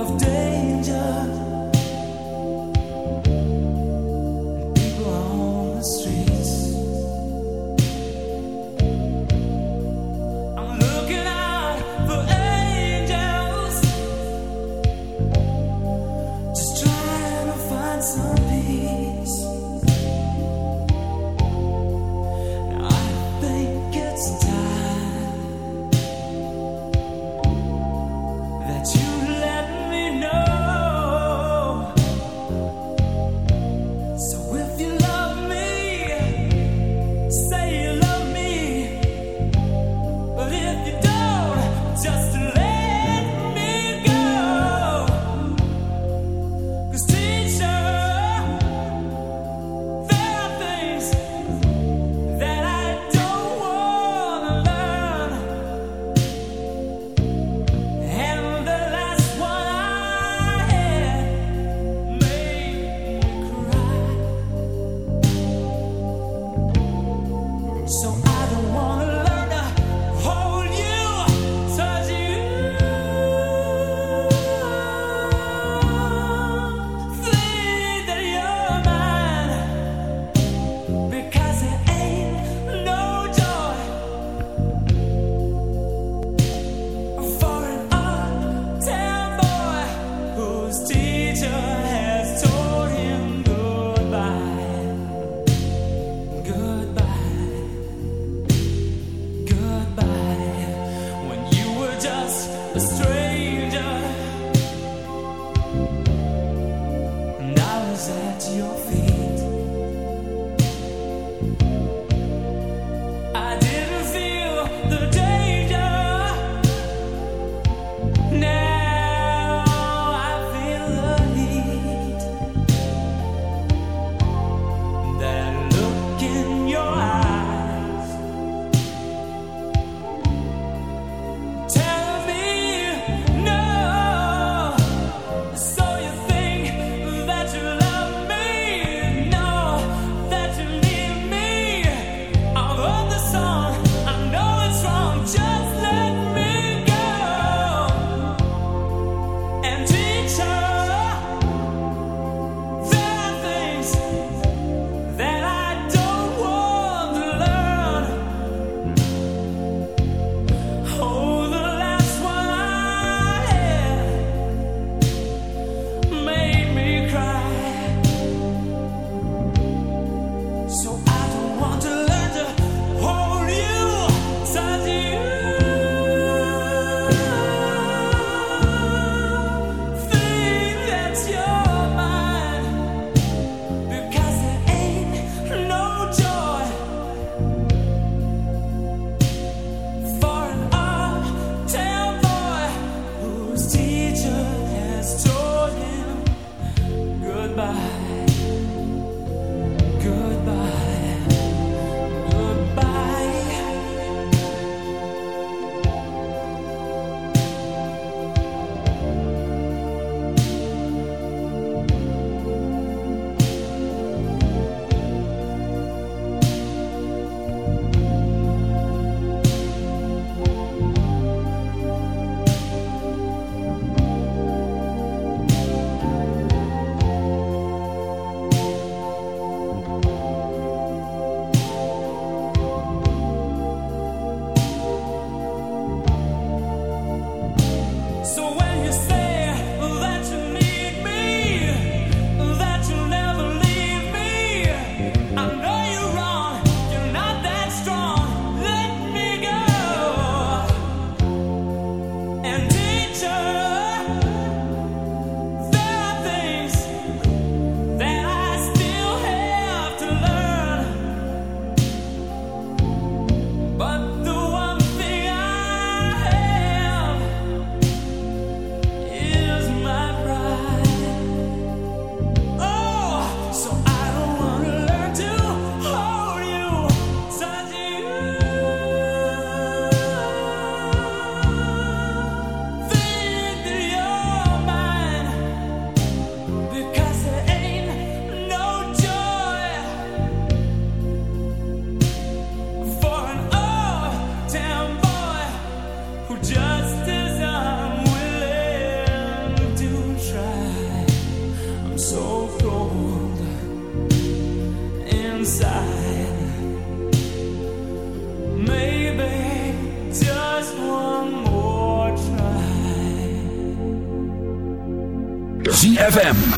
of day.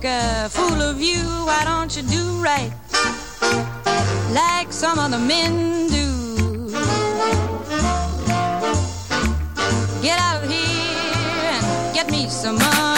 make a fool of you, why don't you do right like some other men do? Get out of here and get me some money.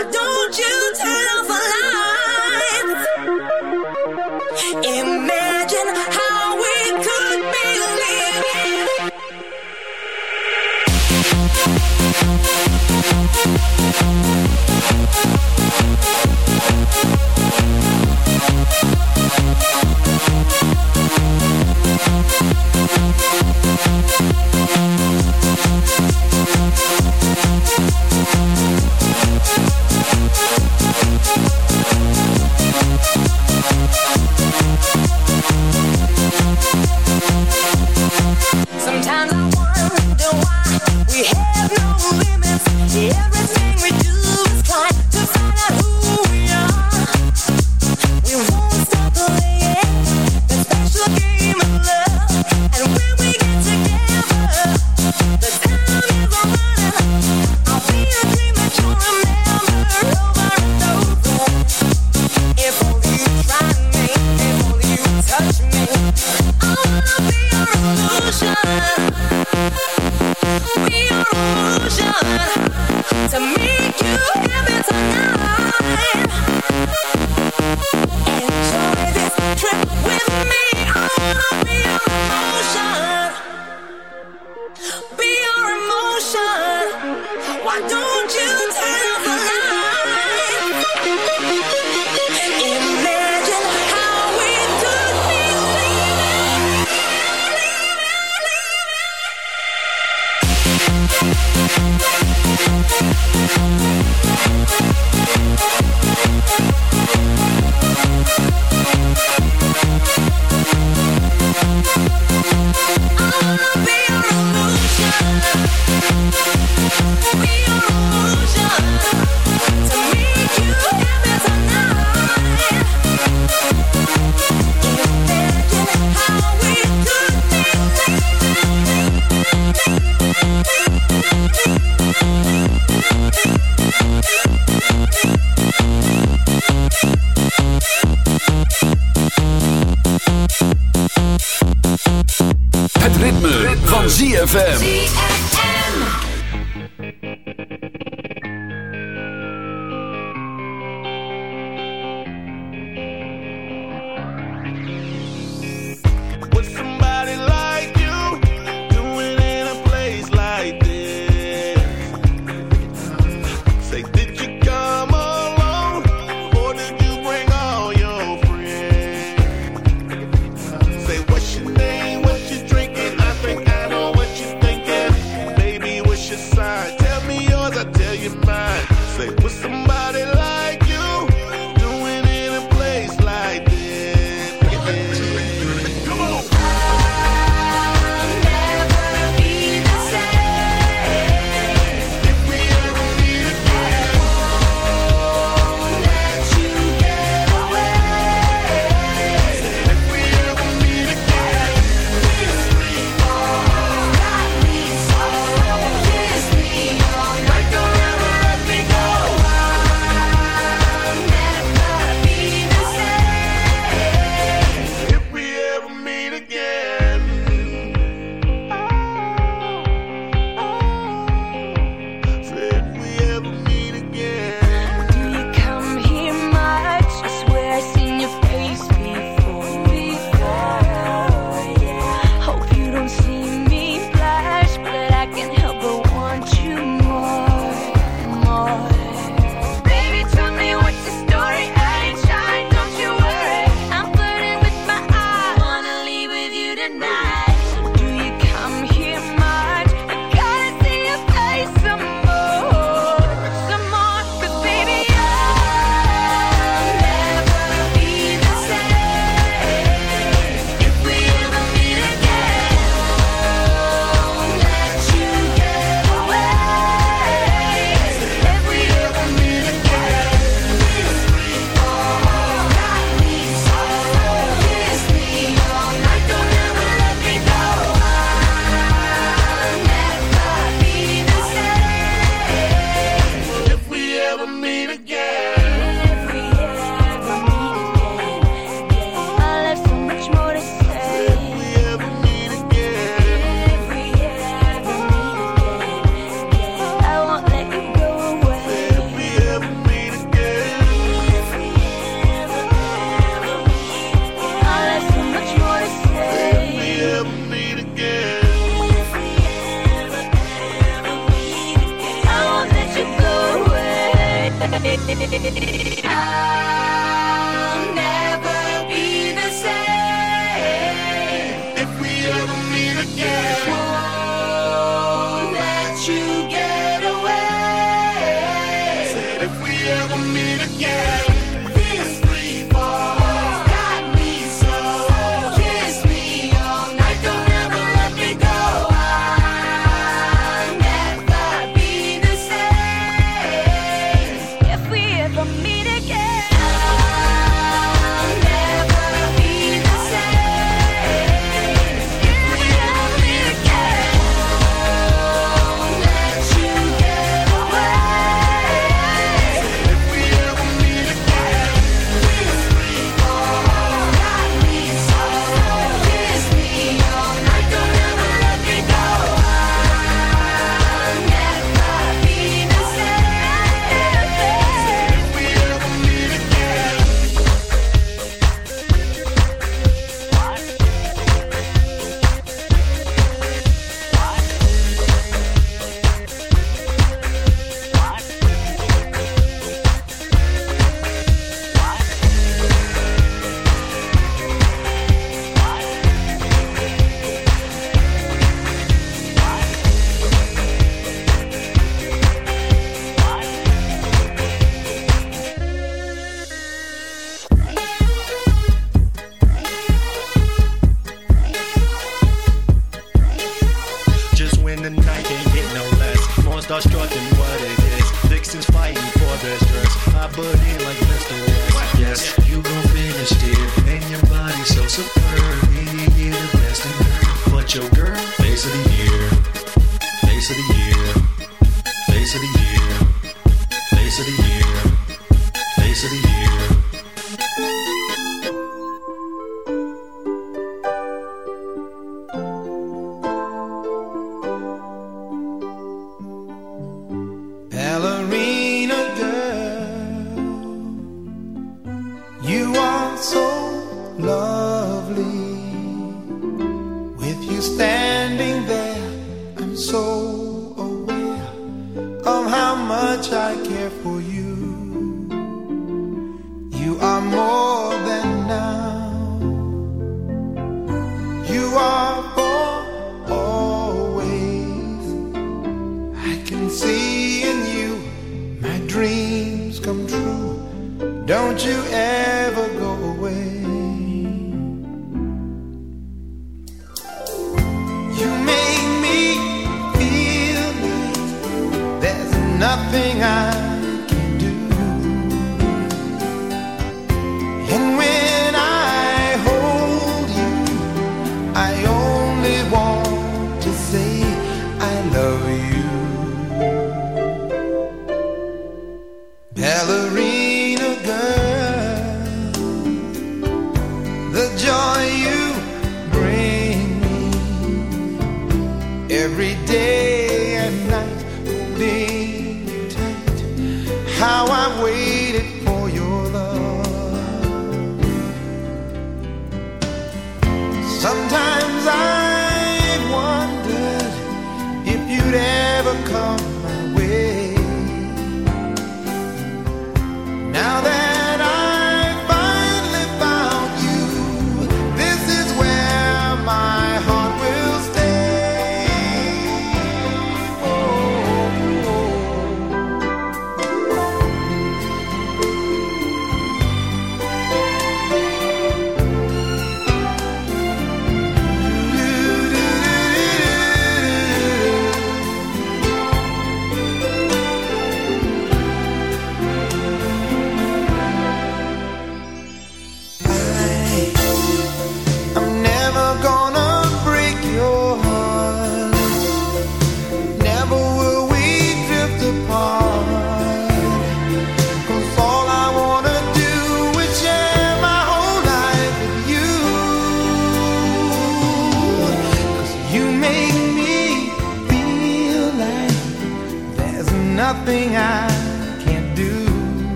I don't ZFM.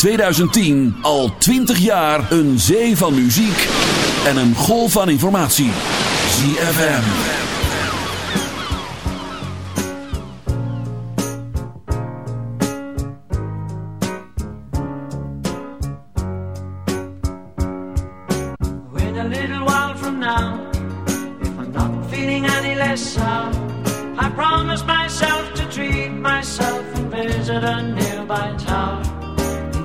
2010 al 20 jaar een zee van muziek en een golf van informatie. ZFM. When a little while from now, if I'm not feeling any less sound, I promise myself to treat myself and visit a nearby town.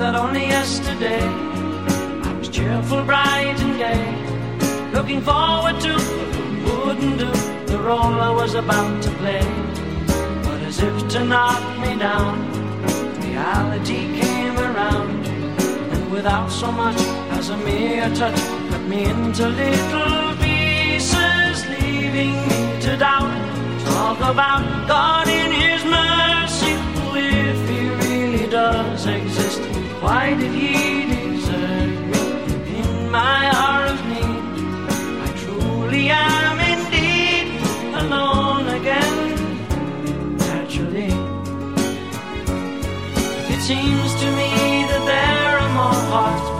that only yesterday I was cheerful, bright and gay, looking forward to what wouldn't do the role I was about to play. But as if to knock me down, reality came around, and without so much as a mere touch, cut me into little pieces, leaving me to doubt. Talk about God in His mercy, if He really does exist. Why did He desert me in my hour of need? I truly am indeed alone again. Naturally, it seems to me that there are more hearts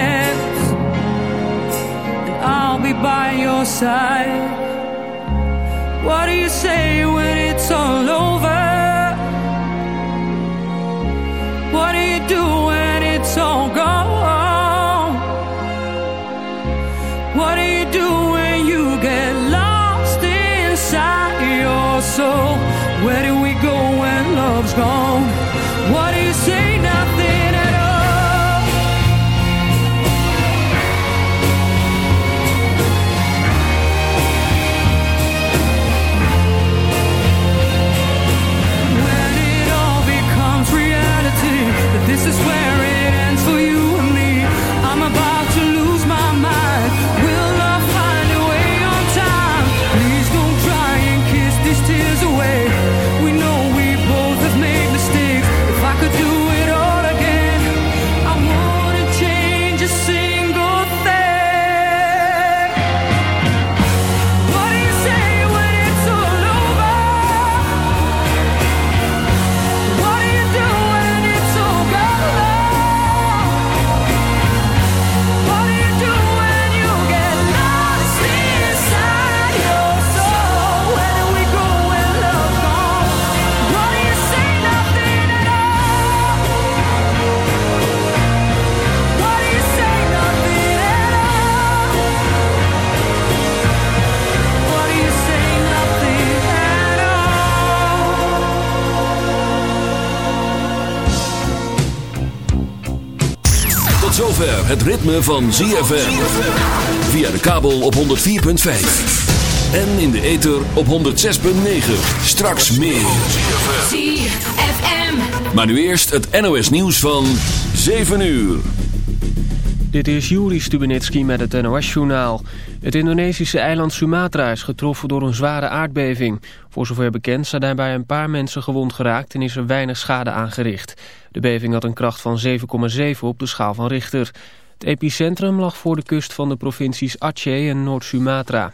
By your side. What do you say when it's all over? What do you do when it's all gone? What do you do when you get lost inside your soul? Het ritme van ZFM. Via de kabel op 104.5. En in de ether op 106.9. Straks meer. ZFM. Maar nu eerst het NOS nieuws van 7 uur. Dit is Juri Stubenitski met het NOS-journaal. Het Indonesische eiland Sumatra is getroffen door een zware aardbeving. Voor zover bekend zijn daarbij een paar mensen gewond geraakt en is er weinig schade aangericht. De beving had een kracht van 7,7 op de schaal van Richter. Het epicentrum lag voor de kust van de provincies Aceh en Noord-Sumatra.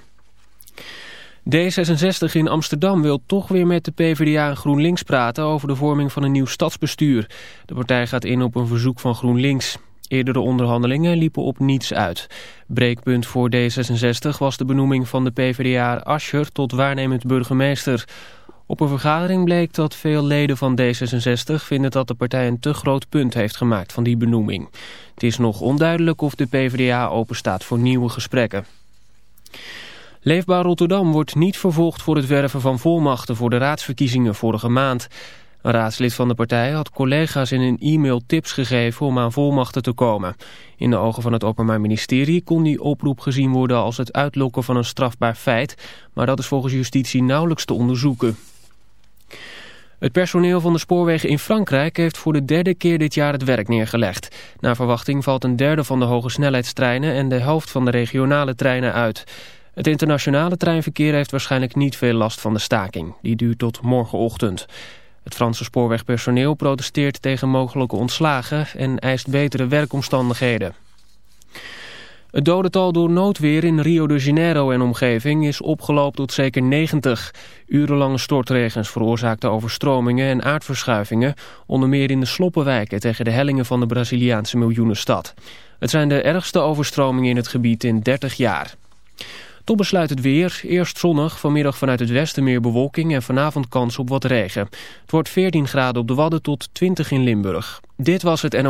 D66 in Amsterdam wil toch weer met de PvdA en GroenLinks praten over de vorming van een nieuw stadsbestuur. De partij gaat in op een verzoek van GroenLinks. Eerdere onderhandelingen liepen op niets uit. Breekpunt voor D66 was de benoeming van de PvdA Ascher tot waarnemend burgemeester. Op een vergadering bleek dat veel leden van D66 vinden dat de partij een te groot punt heeft gemaakt van die benoeming. Het is nog onduidelijk of de PvdA openstaat voor nieuwe gesprekken. Leefbaar Rotterdam wordt niet vervolgd voor het werven van volmachten voor de raadsverkiezingen vorige maand. Een raadslid van de partij had collega's in een e-mail tips gegeven om aan volmachten te komen. In de ogen van het Openbaar Ministerie kon die oproep gezien worden als het uitlokken van een strafbaar feit, maar dat is volgens justitie nauwelijks te onderzoeken. Het personeel van de spoorwegen in Frankrijk heeft voor de derde keer dit jaar het werk neergelegd. Naar verwachting valt een derde van de hoge snelheidstreinen en de helft van de regionale treinen uit. Het internationale treinverkeer heeft waarschijnlijk niet veel last van de staking. Die duurt tot morgenochtend. Het Franse spoorwegpersoneel protesteert tegen mogelijke ontslagen en eist betere werkomstandigheden. Het dodental door noodweer in Rio de Janeiro en omgeving is opgelopen tot zeker 90. Urenlange stortregens veroorzaakten overstromingen en aardverschuivingen, onder meer in de sloppenwijken tegen de hellingen van de Braziliaanse miljoenenstad. Het zijn de ergste overstromingen in het gebied in 30 jaar. Tot besluit het weer. Eerst zonnig, vanmiddag vanuit het westen meer bewolking en vanavond kans op wat regen. Het wordt 14 graden op de Wadden tot 20 in Limburg. Dit was het NO...